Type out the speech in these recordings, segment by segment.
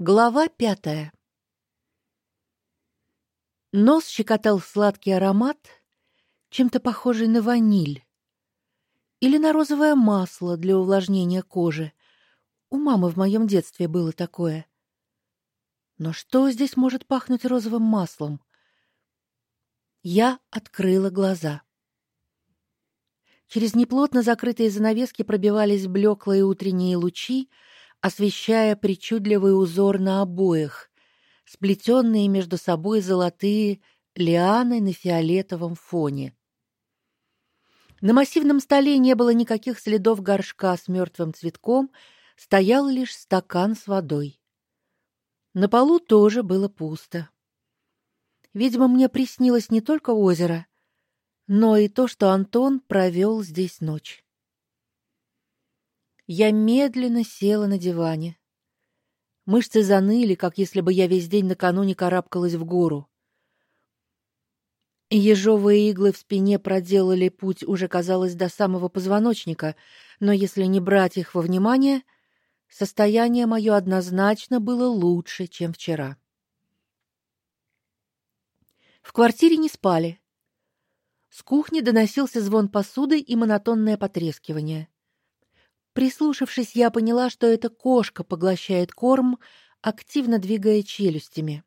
Глава пятая. Нос щекотал сладкий аромат, чем-то похожий на ваниль или на розовое масло для увлажнения кожи. У мамы в моем детстве было такое. Но что здесь может пахнуть розовым маслом? Я открыла глаза. Через неплотно закрытые занавески пробивались блеклые утренние лучи, освещая причудливый узор на обоях, сплетенные между собой золотые лианы на фиолетовом фоне. На массивном столе не было никаких следов горшка с мертвым цветком, стоял лишь стакан с водой. На полу тоже было пусто. Видимо, мне приснилось не только озеро, но и то, что Антон провел здесь ночь. Я медленно села на диване. Мышцы заныли, как если бы я весь день накануне карабкалась в гору. Ежовые иглы в спине проделали путь уже, казалось, до самого позвоночника, но если не брать их во внимание, состояние мое однозначно было лучше, чем вчера. В квартире не спали. С кухни доносился звон посуды и монотонное потрескивание. Прислушавшись, я поняла, что эта кошка поглощает корм, активно двигая челюстями.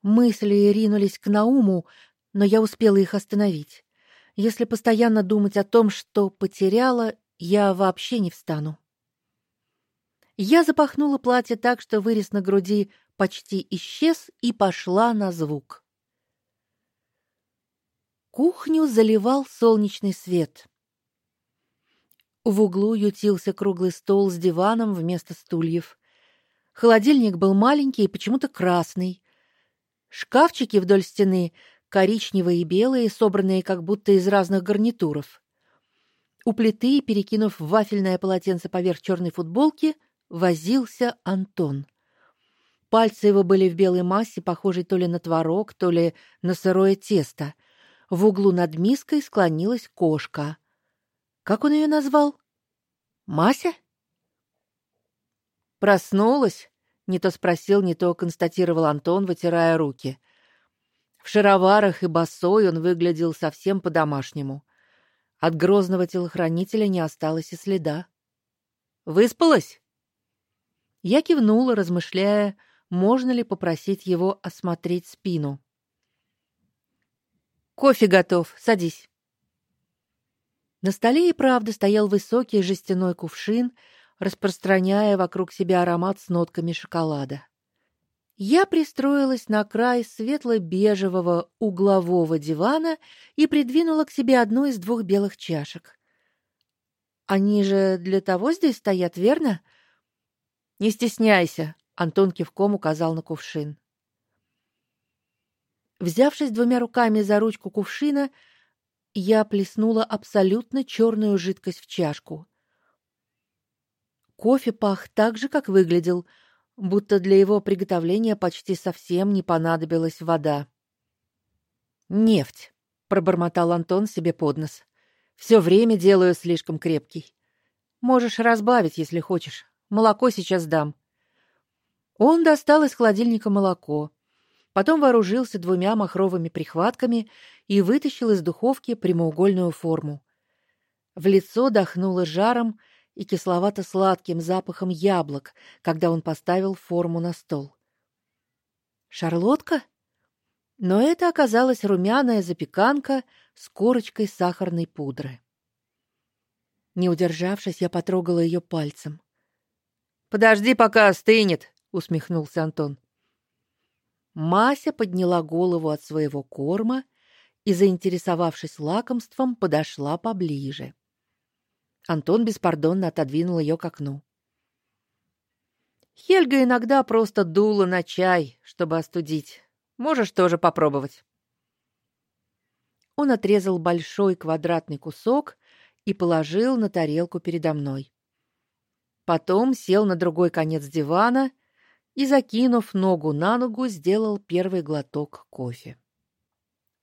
Мысли ринулись к Науму, но я успела их остановить. Если постоянно думать о том, что потеряла, я вообще не встану. Я запахнула платье так, что вырез на груди почти исчез, и пошла на звук. Кухню заливал солнечный свет. В углу ютился круглый стол с диваном вместо стульев. Холодильник был маленький и почему-то красный. Шкафчики вдоль стены коричневые и белые, собранные как будто из разных гарнитуров. У плиты, перекинув вафельное полотенце поверх черной футболки, возился Антон. Пальцы его были в белой массе, похожей то ли на творог, то ли на сырое тесто. В углу над миской склонилась кошка. Как он ее назвал? Мася? Проснулась? Не то спросил, не то констатировал Антон, вытирая руки. В шароварах и босой он выглядел совсем по-домашнему. От грозного телохранителя не осталось и следа. Выспалась? Я кивнула, размышляя, можно ли попросить его осмотреть спину. Кофе готов, садись. На столе и правда стоял высокий жестяной кувшин, распространяя вокруг себя аромат с нотками шоколада. Я пристроилась на край светло-бежевого углового дивана и придвинула к себе одну из двух белых чашек. Они же для того здесь стоят, верно? Не стесняйся, Антон кивком указал на кувшин. Взявшись двумя руками за ручку кувшина, я плеснула абсолютно черную жидкость в чашку. Кофе пах так же, как выглядел, будто для его приготовления почти совсем не понадобилась вода. Нефть, пробормотал Антон себе под нос. Все время делаю слишком крепкий. Можешь разбавить, если хочешь. Молоко сейчас дам. Он достал из холодильника молоко, Потом вооружился двумя махровыми прихватками и вытащил из духовки прямоугольную форму. В лицо дохнуло жаром и кисловато-сладким запахом яблок, когда он поставил форму на стол. Шарлотка? Но это оказалась румяная запеканка с корочкой сахарной пудры. Не удержавшись, я потрогала ее пальцем. Подожди, пока остынет, усмехнулся Антон. Мася подняла голову от своего корма и, заинтересовавшись лакомством, подошла поближе. Антон беспардонно отодвинул ее к окну. Хельга иногда просто дула на чай, чтобы остудить. Можешь тоже попробовать. Он отрезал большой квадратный кусок и положил на тарелку передо мной. Потом сел на другой конец дивана и, закинув ногу на ногу, сделал первый глоток кофе.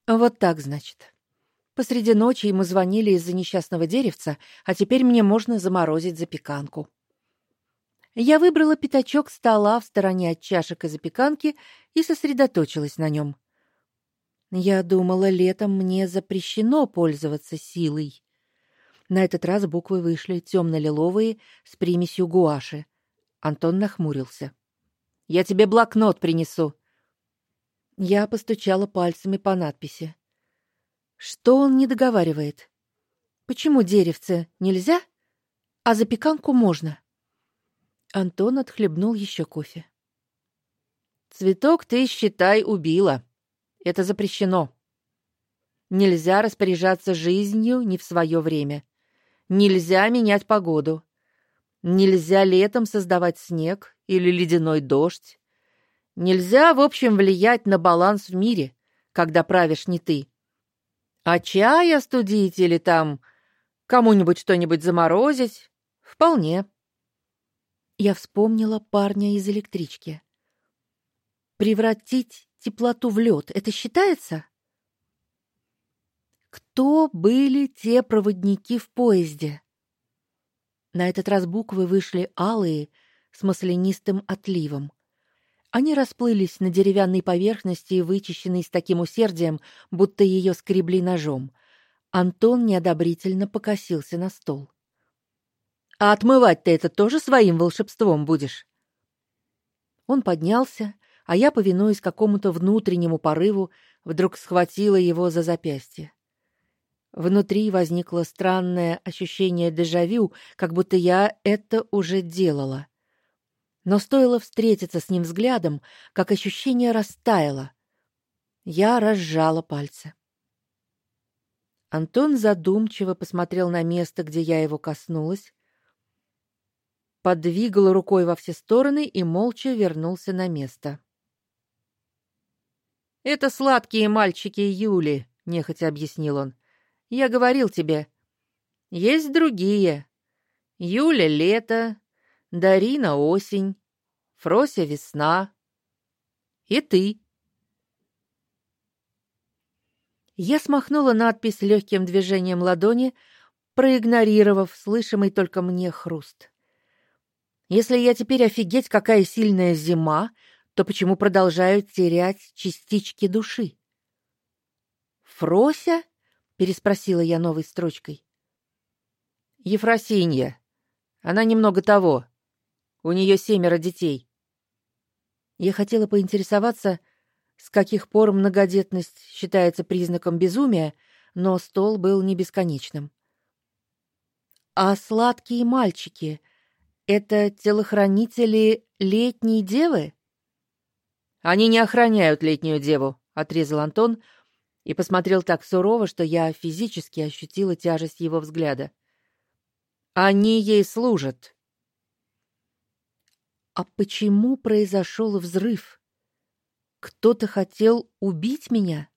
Вот так, значит. Посреди ночи ему звонили из-за несчастного деревца, а теперь мне можно заморозить запеканку. Я выбрала пятачок стола в стороне от чашек и запеканки и сосредоточилась на нем. Я думала, летом мне запрещено пользоваться силой. На этот раз буквы вышли темно лиловые с примесью гуаши. Антон нахмурился. Я тебе блокнот принесу. Я постучала пальцами по надписи. Что он не договаривает? Почему деревце нельзя, а запеканку можно? Антон отхлебнул еще кофе. Цветок ты считай убила. Это запрещено. Нельзя распоряжаться жизнью не в свое время. Нельзя менять погоду. Нельзя летом создавать снег или ледяной дождь. Нельзя, в общем, влиять на баланс в мире, когда правишь не ты. А чай остудить или там кому-нибудь что-нибудь заморозить вполне. Я вспомнила парня из электрички. Превратить теплоту в лед это считается? Кто были те проводники в поезде? На этот раз буквы вышли алые с маслянистым отливом. Они расплылись на деревянной поверхности, вычищенной с таким усердием, будто ее скребли ножом. Антон неодобрительно покосился на стол. А отмывать ты это тоже своим волшебством будешь? Он поднялся, а я, повинуясь какому-то внутреннему порыву, вдруг схватила его за запястье. Внутри возникло странное ощущение дежавю, как будто я это уже делала. Но стоило встретиться с ним взглядом, как ощущение растаяло. Я разжала пальцы. Антон задумчиво посмотрел на место, где я его коснулась, подвигал рукой во все стороны и молча вернулся на место. Это сладкие мальчики Юли, нехотя объяснил он. Я говорил тебе, есть другие. Юля лето, Дарина осень, Фрося весна. И ты. Я смахнула надпись легким движением ладони, проигнорировав слышимый только мне хруст. Если я теперь офигеть, какая сильная зима, то почему продолжаю терять частички души? Фрося? Переспросила я новой строчкой. Ефросинья. Она немного того. У нее семеро детей. Я хотела поинтересоваться, с каких пор многодетность считается признаком безумия, но стол был не бесконечным. А сладкие мальчики это телохранители летней девы? Они не охраняют летнюю деву, отрезал Антон и посмотрел так сурово, что я физически ощутила тяжесть его взгляда. Они ей служат. А почему произошел взрыв? Кто-то хотел убить меня?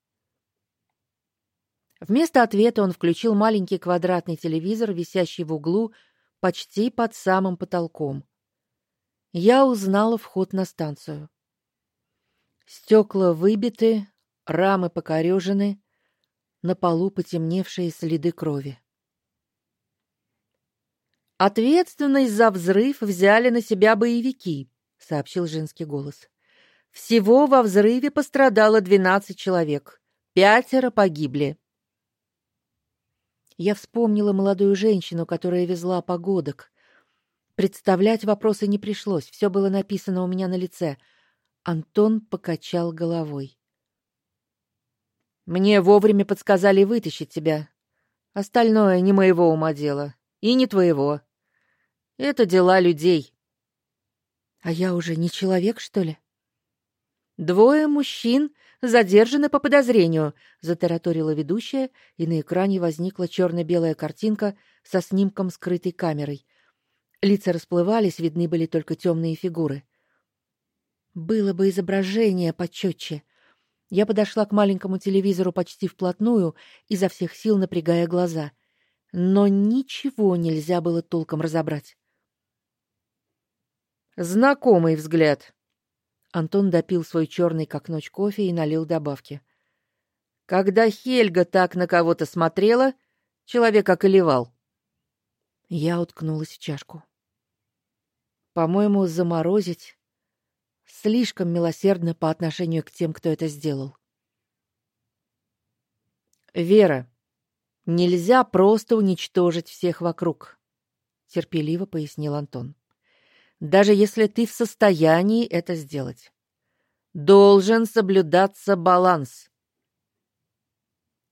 Вместо ответа он включил маленький квадратный телевизор, висящий в углу почти под самым потолком. Я узнала вход на станцию. Стекла выбиты, рамы покорежены, на полу потемневшие следы крови. Ответственность за взрыв взяли на себя боевики, сообщил женский голос. Всего во взрыве пострадало 12 человек. Пятеро погибли. Я вспомнила молодую женщину, которая везла погодок. Представлять вопросы не пришлось, все было написано у меня на лице. Антон покачал головой. Мне вовремя подсказали вытащить тебя. Остальное не моего ума дело и не твоего. Это дела людей. А я уже не человек, что ли? Двое мужчин задержаны по подозрению, затараторила ведущая, и на экране возникла черно белая картинка со снимком скрытой камерой. Лица расплывались, видны были только темные фигуры. Было бы изображение почетче. Я подошла к маленькому телевизору почти вплотную, изо всех сил напрягая глаза, но ничего нельзя было толком разобрать. Знакомый взгляд, Антон допил свой черный как ночь кофе и налил добавки. Когда Хельга так на кого-то смотрела, человек околевал. Я уткнулась в чашку. По-моему, заморозить слишком милосердно по отношению к тем, кто это сделал. Вера, нельзя просто уничтожить всех вокруг, терпеливо пояснил Антон. Даже если ты в состоянии это сделать, должен соблюдаться баланс.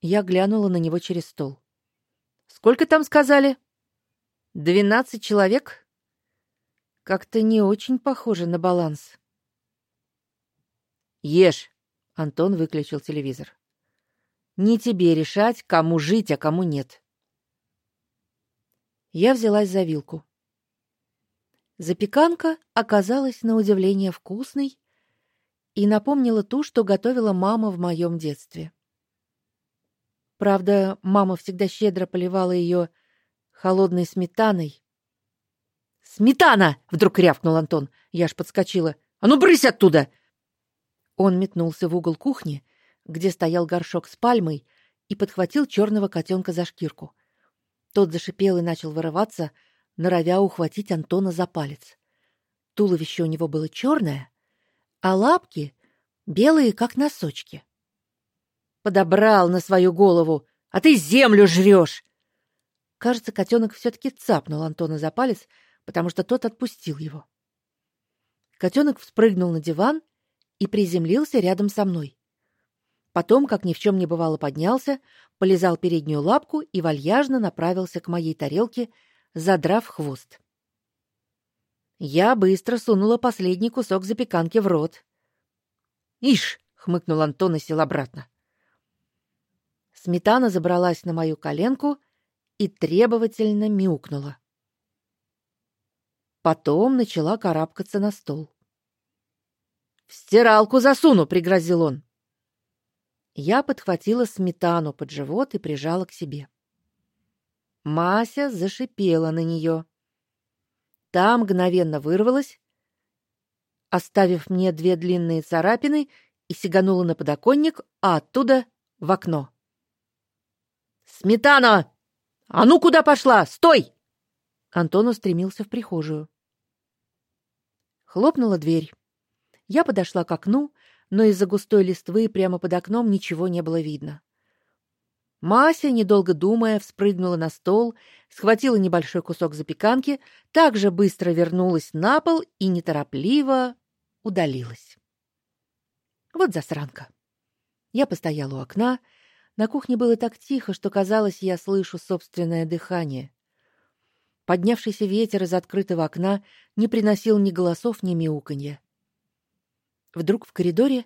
Я глянула на него через стол. Сколько там сказали? Двенадцать человек? Как-то не очень похоже на баланс. Ешь. Антон выключил телевизор. Не тебе решать, кому жить, а кому нет. Я взялась за вилку. Запеканка оказалась на удивление вкусной и напомнила ту, что готовила мама в моем детстве. Правда, мама всегда щедро поливала ее холодной сметаной. Сметана, вдруг рявкнул Антон. Я аж подскочила. А ну брысь оттуда. Он метнулся в угол кухни, где стоял горшок с пальмой, и подхватил черного котенка за шкирку. Тот зашипел и начал вырываться, норовя ухватить Антона за палец. Туловище у него было черное, а лапки белые, как носочки. Подобрал на свою голову, а ты землю жрешь. Кажется, котенок все таки цапнул Антона за палец, потому что тот отпустил его. Котенок вспрыгнул на диван и приземлился рядом со мной. Потом, как ни в чем не бывало, поднялся, полизал переднюю лапку и вальяжно направился к моей тарелке, задрав хвост. Я быстро сунула последний кусок запеканки в рот. "Ишь", хмыкнул Антон и сел обратно. Сметана забралась на мою коленку и требовательно мяукнула. Потом начала карабкаться на стол. В стиралку засуну, пригрозил он. Я подхватила сметану под живот и прижала к себе. Мася зашипела на нее. Та мгновенно вырвалась, оставив мне две длинные царапины, и сиганула на подоконник, а оттуда в окно. Сметана! А ну куда пошла? Стой! Антон устремился в прихожую. Хлопнула дверь. Я подошла к окну, но из-за густой листвы прямо под окном ничего не было видно. Мася, недолго думая, вспрыгнула на стол, схватила небольшой кусок запеканки, также быстро вернулась на пол и неторопливо удалилась. Вот засранка. Я постояла у окна. На кухне было так тихо, что казалось, я слышу собственное дыхание. Поднявшийся ветер из открытого окна не приносил ни голосов, ни мяуканья. Вдруг в коридоре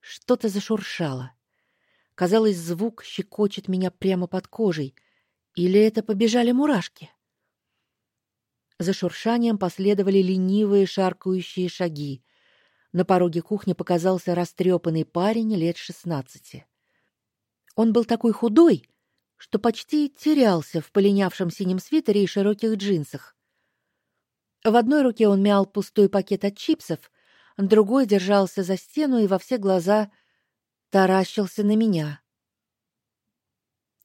что-то зашуршало. Казалось, звук щекочет меня прямо под кожей. Или это побежали мурашки? За шуршанием последовали ленивые шаркающие шаги. На пороге кухни показался растрепанный парень лет шестнадцати. Он был такой худой, что почти терялся в полинявшем синем свитере и широких джинсах. В одной руке он мял пустой пакет от чипсов, другой держался за стену и во все глаза таращился на меня.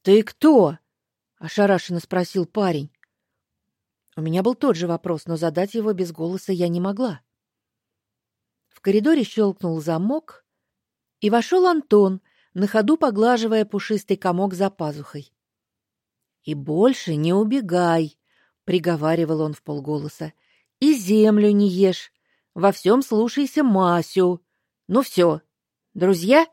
"Ты кто?" ошарашенно спросил парень. У меня был тот же вопрос, но задать его без голоса я не могла. В коридоре щелкнул замок, и вошел Антон, на ходу поглаживая пушистый комок за пазухой. И больше не убегай, приговаривал он вполголоса. И землю не ешь, во всем слушайся Масю. Ну все. Друзья?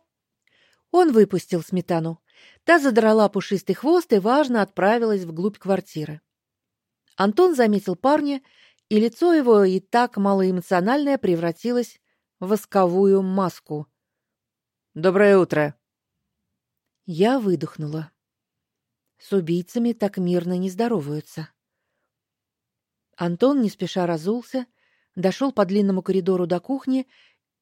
Он выпустил сметану. Та задрала пушистый хвост и важно отправилась вглубь квартиры. Антон заметил парня, и лицо его и так малоэмоциональное превратилось в восковую маску. Доброе утро. Я выдохнула. С убийцами так мирно не здороваются. Антон не спеша разулся, дошел по длинному коридору до кухни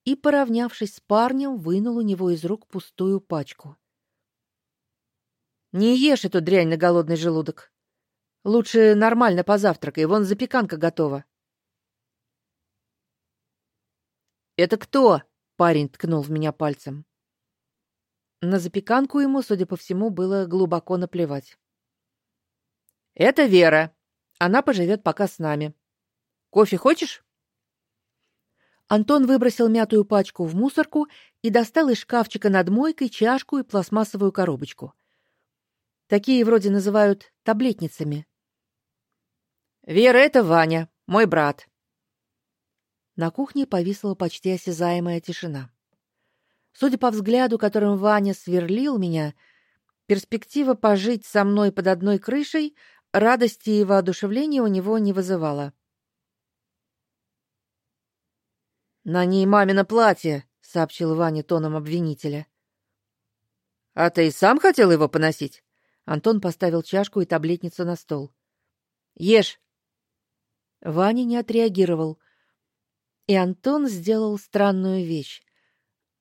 и, поравнявшись с парнем, вынул у него из рук пустую пачку. Не ешь эту дрянь на голодный желудок. Лучше нормально позавтракай, вон запеканка готова. Это кто? Парень ткнул в меня пальцем. На запеканку ему, судя по всему, было глубоко наплевать. Это Вера. Она поживет пока с нами. Кофе хочешь? Антон выбросил мятую пачку в мусорку и достал из шкафчика над мойкой чашку и пластмассовую коробочку. Такие вроде называют таблетницами. Вера это Ваня, мой брат. На кухне повисла почти осязаемая тишина. Судя по взгляду, которым Ваня сверлил меня, перспектива пожить со мной под одной крышей радости и воодушевления у него не вызывала. На ней мамино платье, сообщил Ваня тоном обвинителя. А ты и сам хотел его поносить? Антон поставил чашку и таблетницу на стол. Ешь. Ваня не отреагировал. И Антон сделал странную вещь.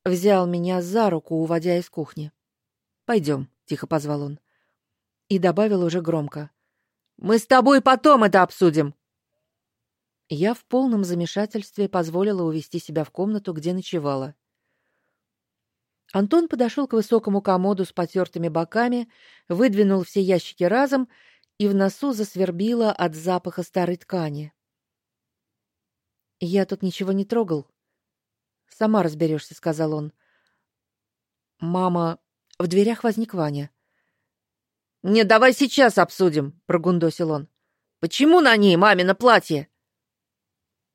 Взял меня за руку, уводя из кухни. Пойдем, тихо позвал он. И добавил уже громко: Мы с тобой потом это обсудим. Я в полном замешательстве позволила увести себя в комнату, где ночевала. Антон подошел к высокому комоду с потертыми боками, выдвинул все ящики разом, и в носу засвербило от запаха старой ткани. Я тут ничего не трогал. Сама разберешься», — сказал он. Мама, в дверях возник Ваня. "Не, давай сейчас обсудим", прогундосил он. "Почему на ней мамино платье?"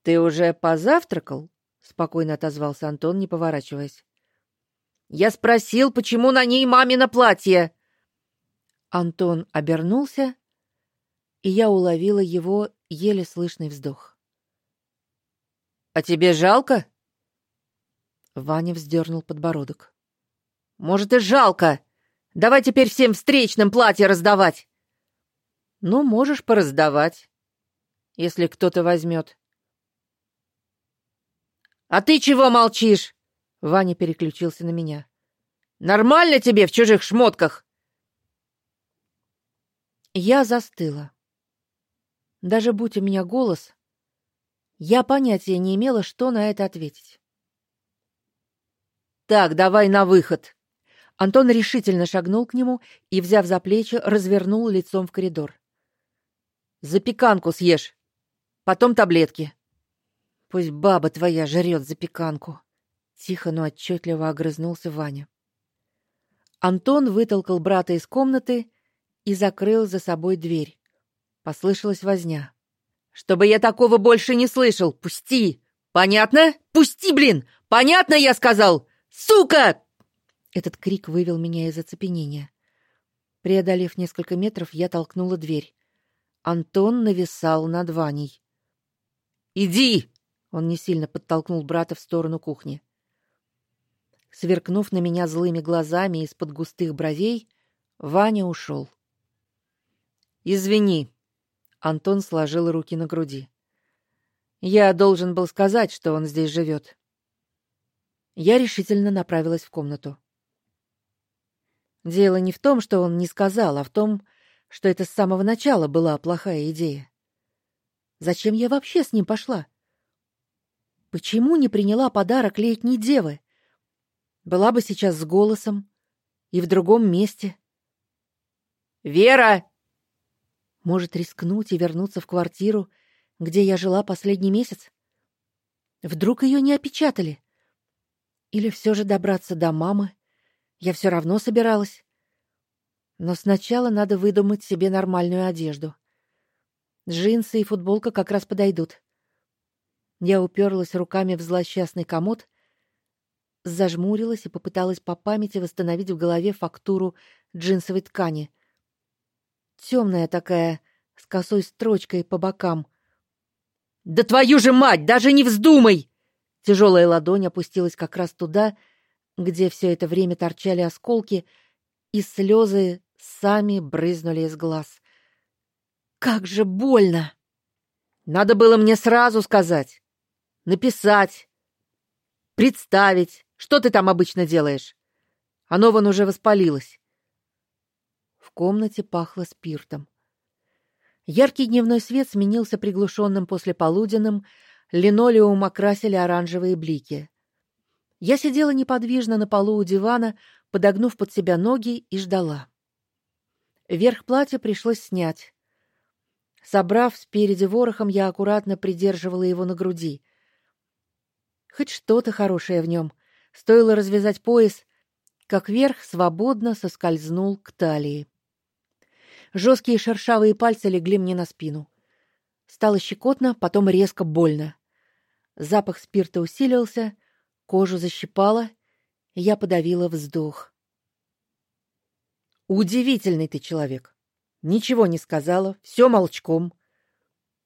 Ты уже позавтракал? спокойно отозвался Антон, не поворачиваясь. Я спросил, почему на ней мамино платье. Антон обернулся, и я уловила его еле слышный вздох. А тебе жалко? Ваня вздернул подбородок. Может, и жалко. Давай теперь всем встречным платье раздавать. Ну, можешь пораздавать, если кто-то возьмет. А ты чего молчишь? Ваня переключился на меня. Нормально тебе в чужих шмотках? Я застыла. Даже будь у меня голос, я понятия не имела, что на это ответить. Так, давай на выход. Антон решительно шагнул к нему и, взяв за плечи, развернул лицом в коридор. Запеканку съешь, потом таблетки. Пусть баба твоя жрет запеканку, тихо, но отчетливо огрызнулся Ваня. Антон вытолкал брата из комнаты и закрыл за собой дверь. Послышалась возня. Чтобы я такого больше не слышал. Пусти. Понятно? Пусти, блин. Понятно, я сказал. Сука! Этот крик вывел меня из оцепенения. Преодолев несколько метров, я толкнула дверь. Антон нависал над Ваней. Иди, он не сильно подтолкнул брата в сторону кухни. Сверкнув на меня злыми глазами из-под густых бровей, Ваня ушел. Извини. Антон сложил руки на груди. Я должен был сказать, что он здесь живет. Я решительно направилась в комнату. Дело не в том, что он не сказал, а в том, что это с самого начала была плохая идея. Зачем я вообще с ним пошла? Почему не приняла подарок летней девы? Была бы сейчас с голосом и в другом месте. Вера, может рискнуть и вернуться в квартиру, где я жила последний месяц? Вдруг ее не опечатали? Или все же добраться до мамы? Я все равно собиралась. Но сначала надо выдумать себе нормальную одежду. Джинсы и футболка как раз подойдут. Я уперлась руками в злосчастный комод, зажмурилась и попыталась по памяти восстановить в голове фактуру джинсовой ткани. Темная такая, с косой строчкой по бокам. Да твою же мать, даже не вздумай. Тяжелая ладонь опустилась как раз туда, где все это время торчали осколки, и слезы сами брызнули из глаз. Как же больно. Надо было мне сразу сказать написать, представить. Что ты там обычно делаешь? Оно вон уже воспалилось. В комнате пахло спиртом. Яркий дневной свет сменился приглушенным послеполуденным, линолеум окрасили оранжевые блики. Я сидела неподвижно на полу у дивана, подогнув под себя ноги и ждала. Верх платья пришлось снять. Собрав спереди ворохом, я аккуратно придерживала его на груди. Хоть что-то хорошее в нем. Стоило развязать пояс, как верх свободно соскользнул к талии. Жесткие шершавые пальцы легли мне на спину. Стало щекотно, потом резко больно. Запах спирта усилился, кожу защипало, я подавила вздох. Удивительный ты человек. Ничего не сказала, все молчком.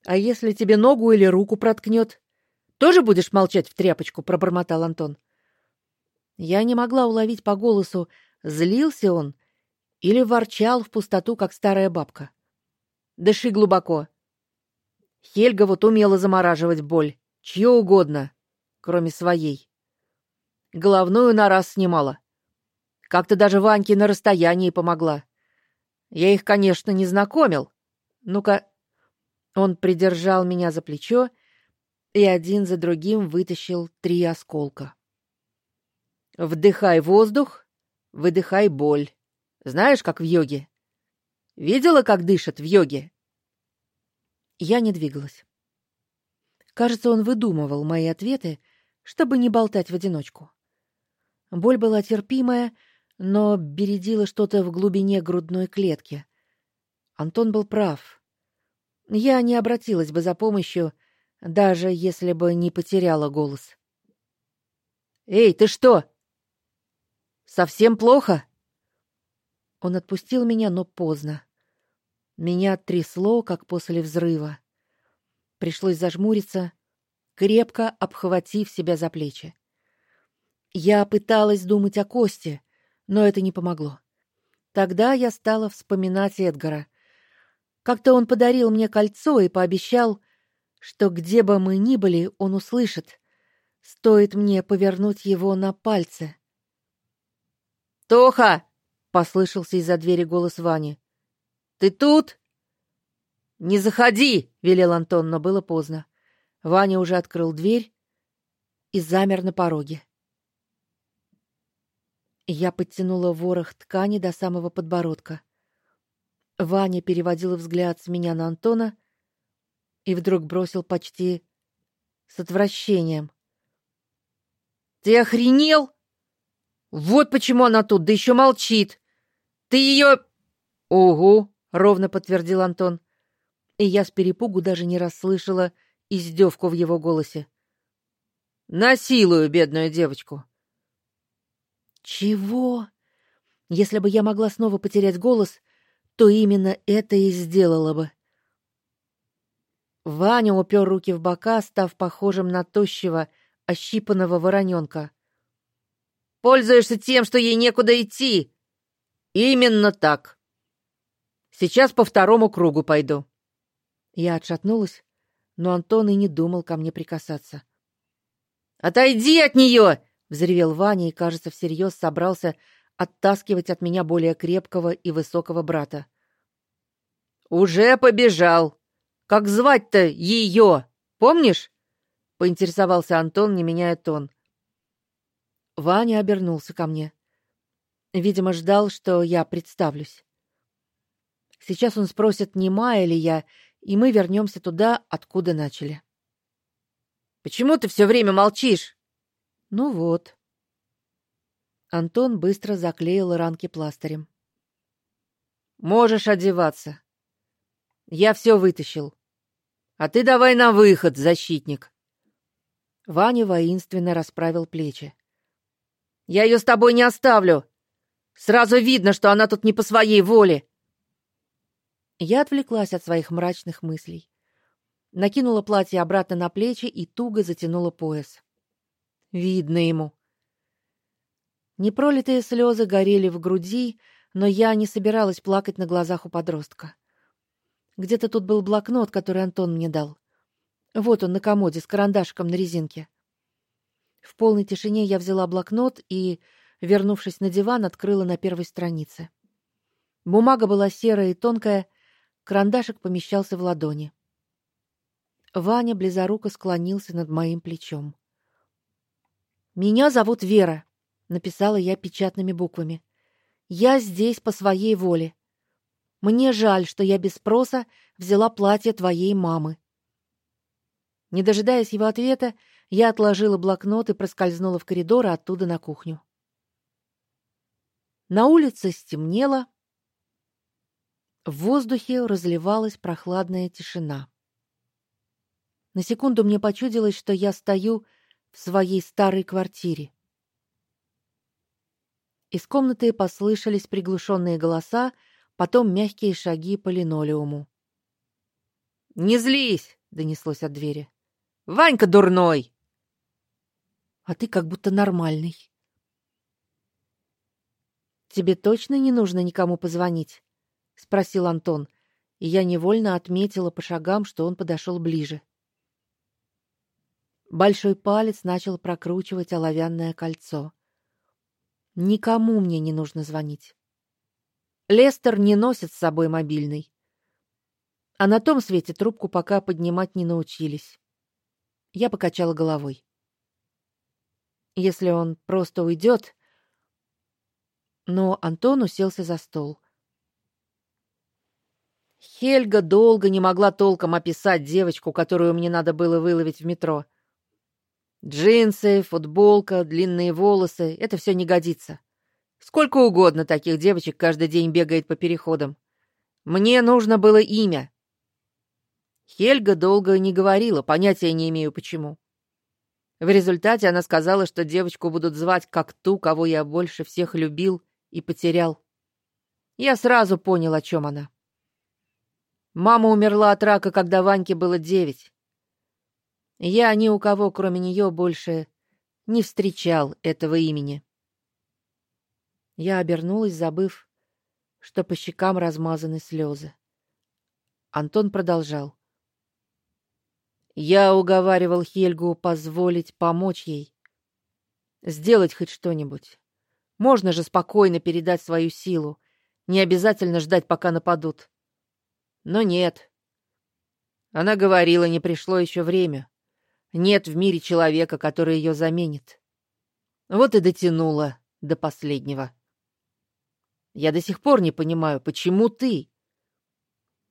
А если тебе ногу или руку проткнет, тоже будешь молчать в тряпочку, пробормотал Антон. Я не могла уловить по голосу, злился он или ворчал в пустоту, как старая бабка. Дыши глубоко. Хельга вот умела замораживать боль, чью угодно, кроме своей. Головную на раз снимала. Как-то даже Ваньке на расстоянии помогла. Я их, конечно, не знакомил. Ну-ка. Он придержал меня за плечо и один за другим вытащил три осколка. Вдыхай воздух, выдыхай боль. Знаешь, как в йоге? Видела, как дышат в йоге? Я не двигалась. Кажется, он выдумывал мои ответы, чтобы не болтать в одиночку. Боль была терпимая, но бередила что-то в глубине грудной клетки. Антон был прав. Я не обратилась бы за помощью, даже если бы не потеряла голос. Эй, ты что? Совсем плохо? Он отпустил меня, но поздно. Меня трясло, как после взрыва. Пришлось зажмуриться, крепко обхватив себя за плечи. Я пыталась думать о Косте, но это не помогло. Тогда я стала вспоминать Эдгара. Как-то он подарил мне кольцо и пообещал, что где бы мы ни были, он услышит. Стоит мне повернуть его на пальце. Тоха, послышался из-за двери голос Вани. Ты тут? Не заходи, велел Антон, но было поздно. Ваня уже открыл дверь и замер на пороге. Я подтянула ворох ткани до самого подбородка. Ваня переводил взгляд с меня на Антона и вдруг бросил почти с отвращением: "Ты охренел? Вот почему она тут, да еще молчит. Ты ее...» «Угу», — ровно подтвердил Антон. И я с перепугу даже не расслышала издевку в его голосе. «Насилую бедную девочку». «Чего?» Если бы я могла снова потерять голос, то именно это и сделала бы. Ваня упер руки в бока, став похожим на тощего, ощипанного вороненка. Пользуешься тем, что ей некуда идти. Именно так. Сейчас по второму кругу пойду. Я отшатнулась, но Антон и не думал ко мне прикасаться. Отойди от нее!» — взревел Ваня и, кажется, всерьез собрался оттаскивать от меня более крепкого и высокого брата. Уже побежал. Как звать-то ее? Помнишь? поинтересовался Антон, не меняя тон. Ваня обернулся ко мне. Видимо, ждал, что я представлюсь. Сейчас он спросит, не Майя ли я, и мы вернемся туда, откуда начали. Почему ты все время молчишь? Ну вот. Антон быстро заклеил ранки пластырем. Можешь одеваться. Я все вытащил. А ты давай на выход, защитник. Ваня воинственно расправил плечи. Я ее с тобой не оставлю. Сразу видно, что она тут не по своей воле. Я отвлеклась от своих мрачных мыслей. Накинула платье обратно на плечи и туго затянула пояс. Видно ему. Непролитые слезы горели в груди, но я не собиралась плакать на глазах у подростка. Где-то тут был блокнот, который Антон мне дал. Вот он на комоде с карандашиком на резинке. В полной тишине я взяла блокнот и, вернувшись на диван, открыла на первой странице. Бумага была серая и тонкая, карандашик помещался в ладони. Ваня близоруко склонился над моим плечом. Меня зовут Вера, написала я печатными буквами. Я здесь по своей воле. Мне жаль, что я без спроса взяла платье твоей мамы. Не дожидаясь его ответа, я отложила блокнот и проскользнула в коридор, а оттуда на кухню. На улице стемнело. В воздухе разливалась прохладная тишина. На секунду мне почудилось, что я стою в своей старой квартире. Из комнаты послышались приглушенные голоса, потом мягкие шаги по линолеуму. "Не злись", донеслось от двери. "Ванька дурной". "А ты как будто нормальный". "Тебе точно не нужно никому позвонить?" спросил Антон, и я невольно отметила по шагам, что он подошел ближе. Большой палец начал прокручивать оловянное кольцо. Никому мне не нужно звонить. Лестер не носит с собой мобильный. А на том свете трубку пока поднимать не научились. Я покачала головой. Если он просто уйдет, но Антон уселся за стол. Хельга долго не могла толком описать девочку, которую мне надо было выловить в метро. Джинсы, футболка, длинные волосы это все не годится. Сколько угодно таких девочек каждый день бегает по переходам. Мне нужно было имя. Хельга долго не говорила, понятия не имею почему. В результате она сказала, что девочку будут звать как ту, кого я больше всех любил и потерял. Я сразу понял, о чем она. Мама умерла от рака, когда Ваньке было девять. Я ни у кого, кроме нее, больше не встречал этого имени. Я обернулась, забыв, что по щекам размазаны слезы. Антон продолжал. Я уговаривал Хельгу позволить помочь ей сделать хоть что-нибудь. Можно же спокойно передать свою силу, не обязательно ждать, пока нападут. Но нет. Она говорила, не пришло еще время. Нет в мире человека, который ее заменит. Вот и дотянула до последнего. Я до сих пор не понимаю, почему ты?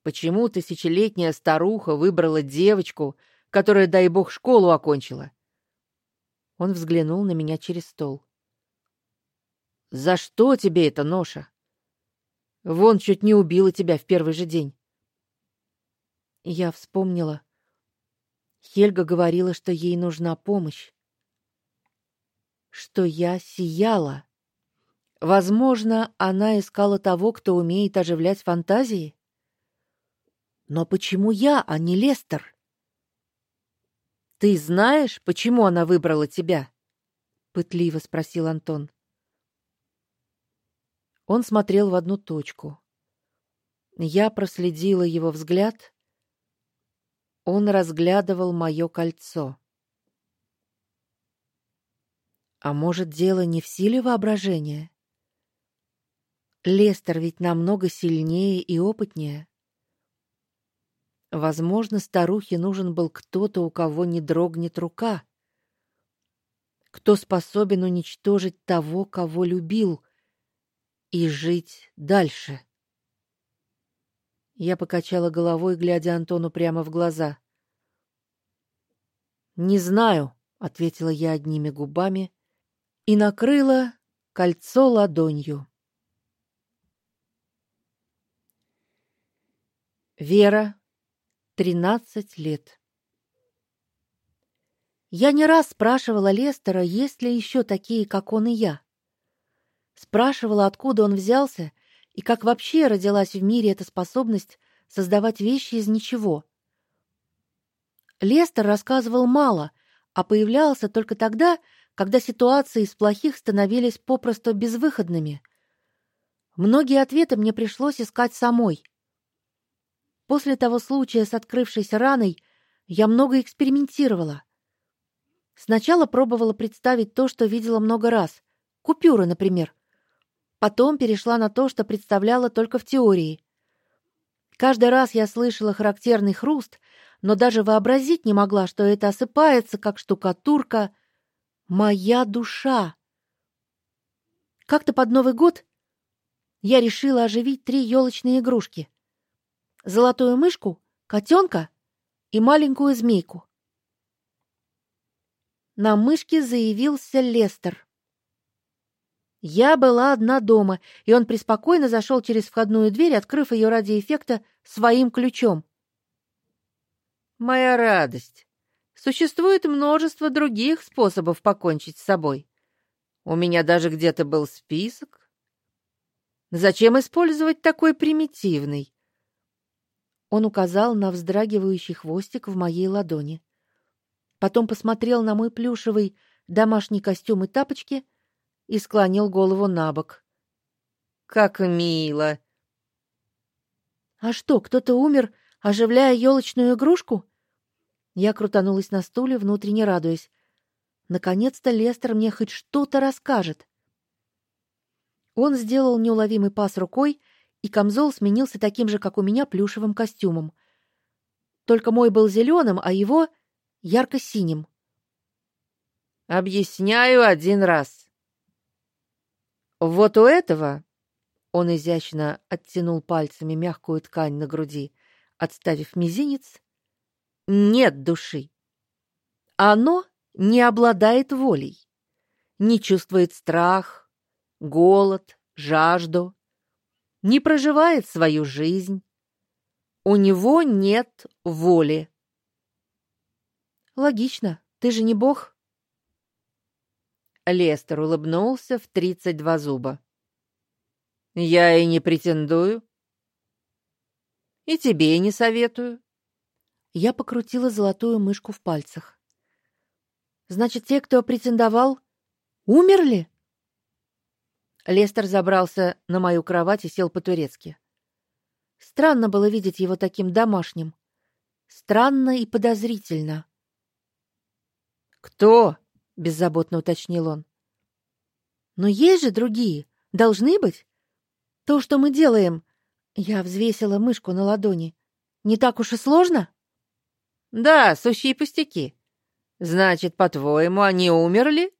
Почему тысячелетняя старуха выбрала девочку, которая, дай бог, школу окончила? Он взглянул на меня через стол. За что тебе эта ноша? Вон чуть не убила тебя в первый же день. Я вспомнила, Хельга говорила, что ей нужна помощь. Что я сияла. Возможно, она искала того, кто умеет оживлять фантазии. Но почему я, а не Лестер? Ты знаешь, почему она выбрала тебя? пытливо спросил Антон. Он смотрел в одну точку. Я проследила его взгляд он разглядывал мое кольцо. А может, дело не в силе воображения? Лестер ведь намного сильнее и опытнее. Возможно, старухе нужен был кто-то, у кого не дрогнет рука, кто способен уничтожить того, кого любил, и жить дальше. Я покачала головой, глядя Антону прямо в глаза. Не знаю, ответила я одними губами и накрыла кольцо ладонью. Вера, тринадцать лет. Я не раз спрашивала Лестера, есть ли еще такие, как он и я. Спрашивала, откуда он взялся и как вообще родилась в мире эта способность создавать вещи из ничего. Лестер рассказывал мало, а появлялся только тогда, когда ситуации из плохих становились попросту безвыходными. Многие ответы мне пришлось искать самой. После того случая с открывшейся раной я много экспериментировала. Сначала пробовала представить то, что видела много раз. Купюры, например. Потом перешла на то, что представляла только в теории. Каждый раз я слышала характерный хруст, но даже вообразить не могла, что это осыпается как штукатурка моя душа. Как-то под Новый год я решила оживить три елочные игрушки: золотую мышку, котенка и маленькую змейку. на мышке заявился Лестер. Я была одна дома, и он преспокойно зашел через входную дверь, открыв ее ради эффекта своим ключом. Моя радость. Существует множество других способов покончить с собой. У меня даже где-то был список. Зачем использовать такой примитивный? Он указал на вздрагивающий хвостик в моей ладони. Потом посмотрел на мой плюшевый домашний костюм и тапочки и склонил голову набок. Как мило. А что, кто-то умер, оживляя елочную игрушку? Я крутанулась на стуле, внутренне радуясь. Наконец-то Лестер мне хоть что-то расскажет. Он сделал неуловимый пас рукой, и камзол сменился таким же, как у меня, плюшевым костюмом. Только мой был зеленым, а его ярко-синим. Объясняю один раз. Вот у этого он изящно оттянул пальцами мягкую ткань на груди, отставив мизинец. Нет души. Оно не обладает волей, не чувствует страх, голод, жажду, не проживает свою жизнь. У него нет воли. Логично. Ты же не бог. Лестер улыбнулся в тридцать два зуба. Я и не претендую. И тебе не советую. Я покрутила золотую мышку в пальцах. Значит, те, кто претендовал, умерли? Лестер забрался на мою кровать и сел по-турецки. Странно было видеть его таким домашним. Странно и подозрительно. Кто? беззаботно уточнил он. Но есть же другие, должны быть. То, что мы делаем, я взвесила мышку на ладони. Не так уж и сложно? Да, сущие пустяки. Значит, по-твоему, они умерли?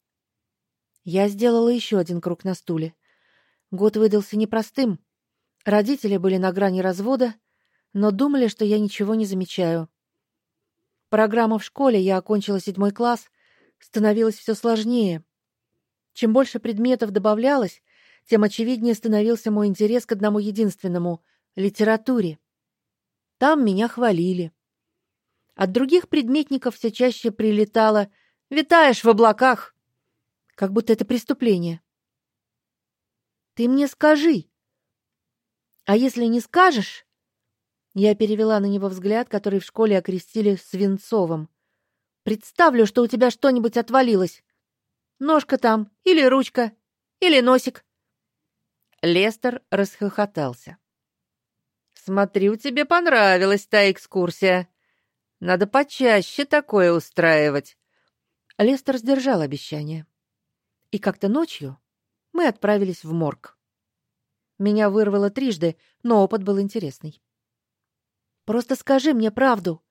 Я сделала еще один круг на стуле. Год выдался непростым. Родители были на грани развода, но думали, что я ничего не замечаю. Программу в школе я окончила седьмой класс, становилось все сложнее. Чем больше предметов добавлялось, тем очевиднее становился мой интерес к одному единственному литературе. Там меня хвалили. От других предметников все чаще прилетало: "Витаешь в облаках", как будто это преступление. Ты мне скажи. А если не скажешь, я перевела на него взгляд, который в школе окрестили свинцовым. Представлю, что у тебя что-нибудь отвалилось. Ножка там, или ручка, или носик. Лестер расхохотался. Смотрю, тебе понравилась та экскурсия. Надо почаще такое устраивать. Лестер сдержал обещание. И как-то ночью мы отправились в морг. Меня вырвало трижды, но опыт был интересный. Просто скажи мне правду.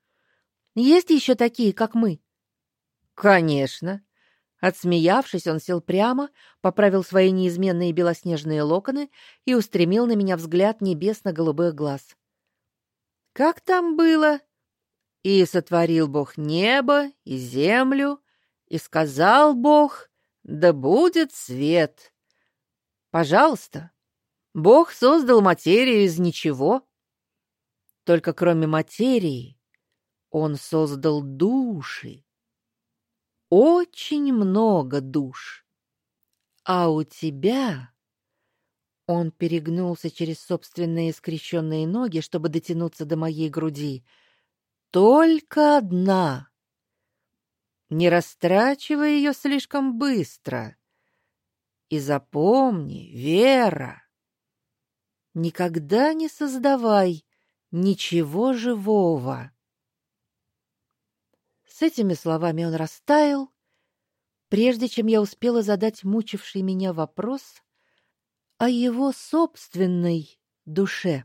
Есть еще такие, как мы? Конечно. Отсмеявшись, он сел прямо, поправил свои неизменные белоснежные локоны и устремил на меня взгляд небесно-голубых глаз. Как там было? И сотворил Бог небо и землю, и сказал Бог: "Да будет свет". Пожалуйста. Бог создал материю из ничего. Только кроме материи он создал души. Очень много душ. А у тебя Он перегнулся через собственные скрещенные ноги, чтобы дотянуться до моей груди. Только одна. Не растрачивай ее слишком быстро. И запомни, Вера, никогда не создавай ничего живого. С этими словами он растаял, прежде чем я успела задать мучивший меня вопрос о его собственной душе.